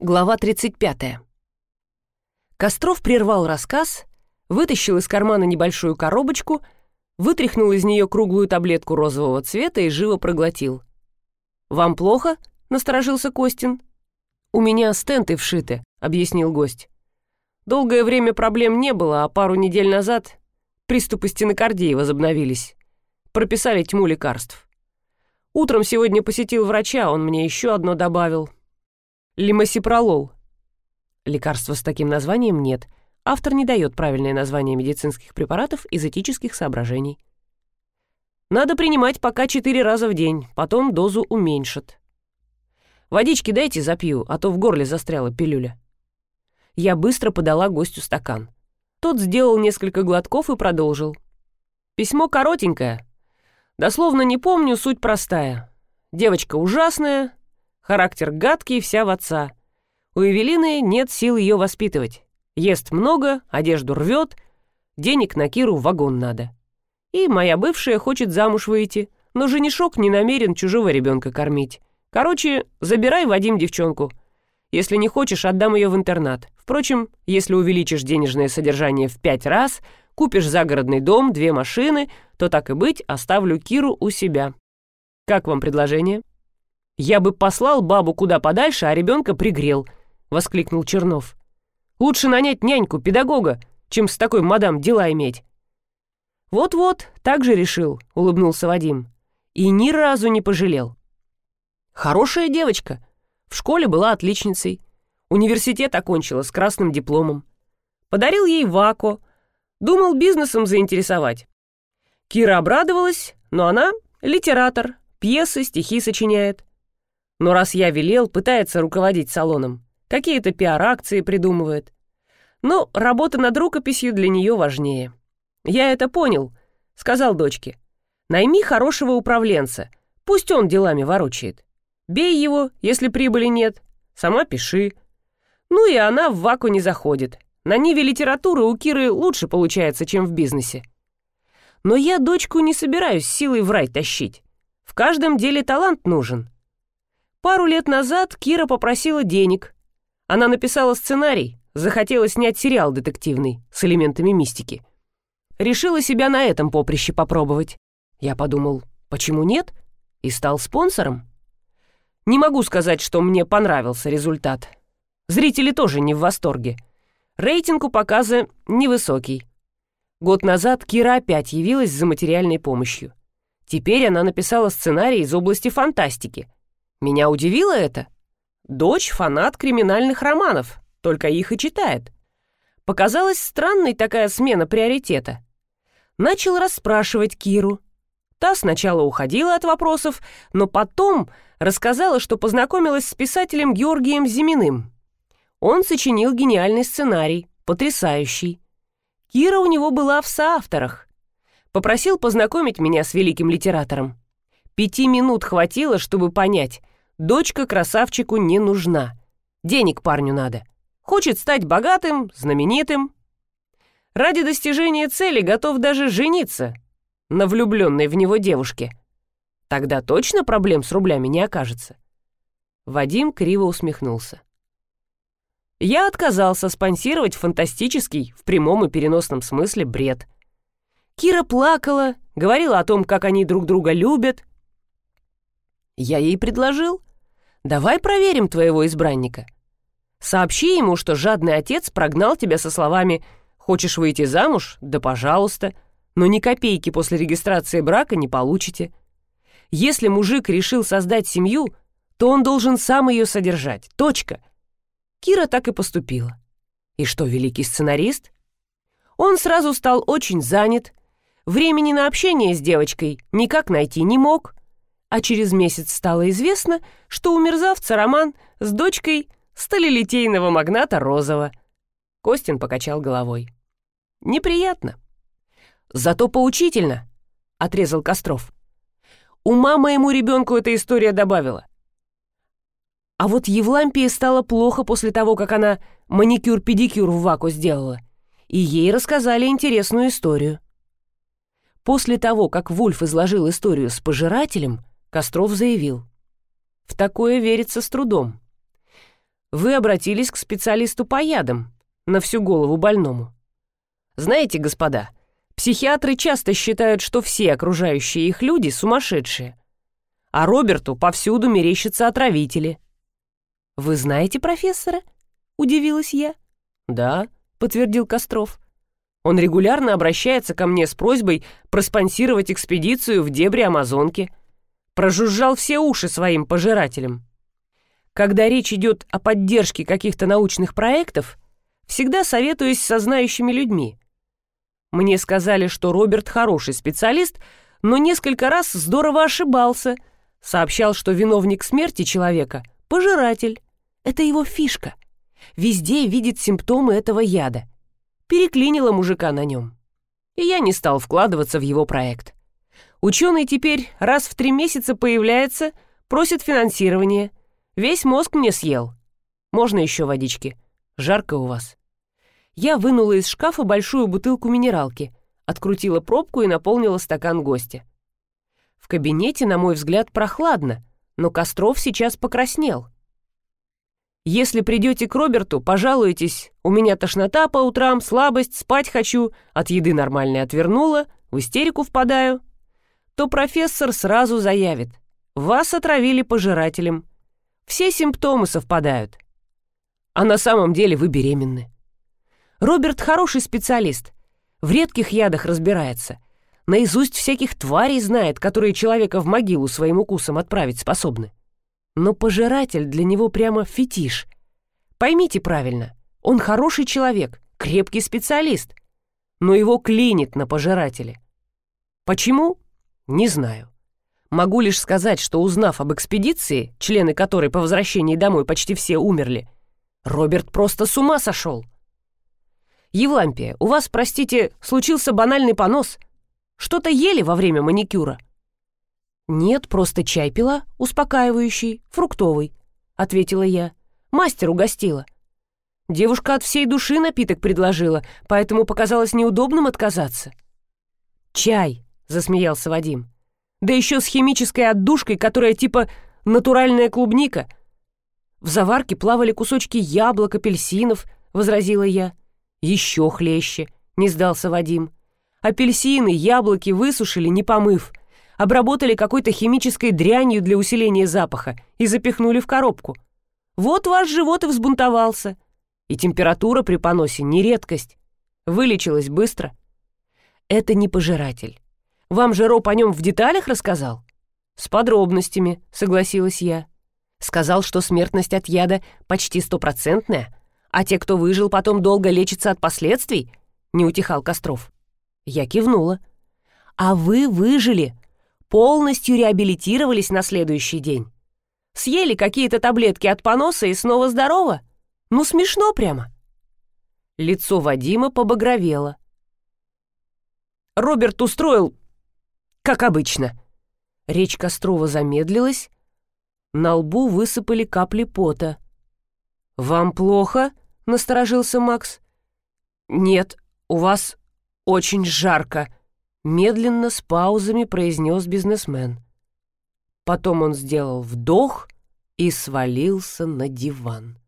Глава 35. Костров прервал рассказ, вытащил из кармана небольшую коробочку, вытряхнул из нее круглую таблетку розового цвета и живо проглотил. «Вам плохо?» — насторожился Костин. «У меня стенты вшиты», — объяснил гость. «Долгое время проблем не было, а пару недель назад приступы стенокардии возобновились. Прописали тьму лекарств. Утром сегодня посетил врача, он мне еще одно добавил — Лимосипролол. Лекарства с таким названием нет. Автор не дает правильное название медицинских препаратов из этических соображений. Надо принимать пока четыре раза в день, потом дозу уменьшат. Водички дайте запью, а то в горле застряла пилюля. Я быстро подала гостю стакан. Тот сделал несколько глотков и продолжил. Письмо коротенькое. Дословно не помню, суть простая. Девочка ужасная, Характер гадкий, вся в отца. У Эвелины нет сил ее воспитывать. Ест много, одежду рвет, денег на Киру вагон надо. И моя бывшая хочет замуж выйти, но женишок не намерен чужого ребенка кормить. Короче, забирай, Вадим, девчонку. Если не хочешь, отдам ее в интернат. Впрочем, если увеличишь денежное содержание в пять раз, купишь загородный дом, две машины, то так и быть, оставлю Киру у себя. Как вам предложение? «Я бы послал бабу куда подальше, а ребенка пригрел», — воскликнул Чернов. «Лучше нанять няньку, педагога, чем с такой мадам дела иметь». «Вот-вот, так же решил», — улыбнулся Вадим. «И ни разу не пожалел». «Хорошая девочка. В школе была отличницей. Университет окончила с красным дипломом. Подарил ей вако. Думал бизнесом заинтересовать. Кира обрадовалась, но она литератор, пьесы, стихи сочиняет. Но раз я велел, пытается руководить салоном. Какие-то пиар-акции придумывает. Но работа над рукописью для нее важнее. Я это понял, сказал дочке. Найми хорошего управленца, пусть он делами ворочает. Бей его, если прибыли нет, сама пиши. Ну и она в ваку не заходит. На ниве литературы у Киры лучше получается, чем в бизнесе. Но я дочку не собираюсь силой в рай тащить. В каждом деле талант нужен. Пару лет назад Кира попросила денег. Она написала сценарий, захотела снять сериал детективный с элементами мистики. Решила себя на этом поприще попробовать. Я подумал, почему нет? И стал спонсором. Не могу сказать, что мне понравился результат. Зрители тоже не в восторге. Рейтинг у показа невысокий. Год назад Кира опять явилась за материальной помощью. Теперь она написала сценарий из области фантастики. Меня удивило это. Дочь — фанат криминальных романов, только их и читает. Показалась странной такая смена приоритета. Начал расспрашивать Киру. Та сначала уходила от вопросов, но потом рассказала, что познакомилась с писателем Георгием Зиминым. Он сочинил гениальный сценарий, потрясающий. Кира у него была в соавторах. Попросил познакомить меня с великим литератором. Пяти минут хватило, чтобы понять — Дочка красавчику не нужна. Денег парню надо. Хочет стать богатым, знаменитым. Ради достижения цели готов даже жениться на влюбленной в него девушке. Тогда точно проблем с рублями не окажется. Вадим криво усмехнулся. Я отказался спонсировать фантастический, в прямом и переносном смысле, бред. Кира плакала, говорила о том, как они друг друга любят. Я ей предложил, Давай проверим твоего избранника. Сообщи ему, что жадный отец прогнал тебя со словами «Хочешь выйти замуж? Да пожалуйста, но ни копейки после регистрации брака не получите». Если мужик решил создать семью, то он должен сам ее содержать. Точка. Кира так и поступила. И что, великий сценарист? Он сразу стал очень занят. Времени на общение с девочкой никак найти не мог а через месяц стало известно, что у мерзавца роман с дочкой сталелитейного магната Розова. Костин покачал головой. «Неприятно. Зато поучительно», — отрезал Костров. «Ума моему ребенку эта история добавила. А вот Евлампии стало плохо после того, как она маникюр-педикюр в ваку сделала, и ей рассказали интересную историю. После того, как Вульф изложил историю с пожирателем, Костров заявил. «В такое верится с трудом. вы обратились к специалисту по ядам на всю голову больному. Знаете, господа, психиатры часто считают, что все окружающие их люди сумасшедшие, а Роберту повсюду мерещатся отравители. «Вы знаете профессора?» — удивилась я. «Да», — подтвердил Костров. «Он регулярно обращается ко мне с просьбой проспонсировать экспедицию в дебри Амазонки. Прожужжал все уши своим пожирателям. Когда речь идет о поддержке каких-то научных проектов, всегда советуюсь со знающими людьми. Мне сказали, что Роберт хороший специалист, но несколько раз здорово ошибался. Сообщал, что виновник смерти человека — пожиратель. Это его фишка. Везде видит симптомы этого яда. Переклинило мужика на нем. И я не стал вкладываться в его проект. Ученый теперь раз в три месяца появляется, просит финансирование — Весь мозг мне съел. Можно еще водички? Жарко у вас. Я вынула из шкафа большую бутылку минералки, открутила пробку и наполнила стакан гостя. В кабинете, на мой взгляд, прохладно, но Костров сейчас покраснел. Если придете к Роберту, пожалуйтесь, у меня тошнота по утрам, слабость, спать хочу, от еды нормальной отвернула, в истерику впадаю, то профессор сразу заявит, вас отравили пожирателем, все симптомы совпадают. А на самом деле вы беременны. Роберт хороший специалист. В редких ядах разбирается. Наизусть всяких тварей знает, которые человека в могилу своим укусом отправить способны. Но пожиратель для него прямо фетиш. Поймите правильно, он хороший человек, крепкий специалист, но его клинит на пожирателе. Почему? Не знаю. Могу лишь сказать, что узнав об экспедиции, члены которой по возвращении домой почти все умерли, Роберт просто с ума сошел. Евлампия, у вас, простите, случился банальный понос. Что-то ели во время маникюра? Нет, просто чай пила, успокаивающий, фруктовый, ответила я. Мастер угостила. Девушка от всей души напиток предложила, поэтому показалось неудобным отказаться. «Чай», — засмеялся Вадим да еще с химической отдушкой, которая типа натуральная клубника. В заварке плавали кусочки яблок, апельсинов, возразила я. Еще хлеще, не сдался Вадим. Апельсины, яблоки высушили, не помыв, обработали какой-то химической дрянью для усиления запаха и запихнули в коробку. Вот ваш живот и взбунтовался. И температура при поносе не редкость. Вылечилась быстро. Это не пожиратель. Вам же Роб о нем в деталях рассказал?» «С подробностями», — согласилась я. «Сказал, что смертность от яда почти стопроцентная, а те, кто выжил, потом долго лечатся от последствий?» — не утихал Костров. Я кивнула. «А вы выжили, полностью реабилитировались на следующий день. Съели какие-то таблетки от поноса и снова здорово? Ну, смешно прямо». Лицо Вадима побагровело. Роберт устроил как обычно». Речь Кострова замедлилась, на лбу высыпали капли пота. «Вам плохо?» — насторожился Макс. «Нет, у вас очень жарко», — медленно с паузами произнес бизнесмен. Потом он сделал вдох и свалился на диван.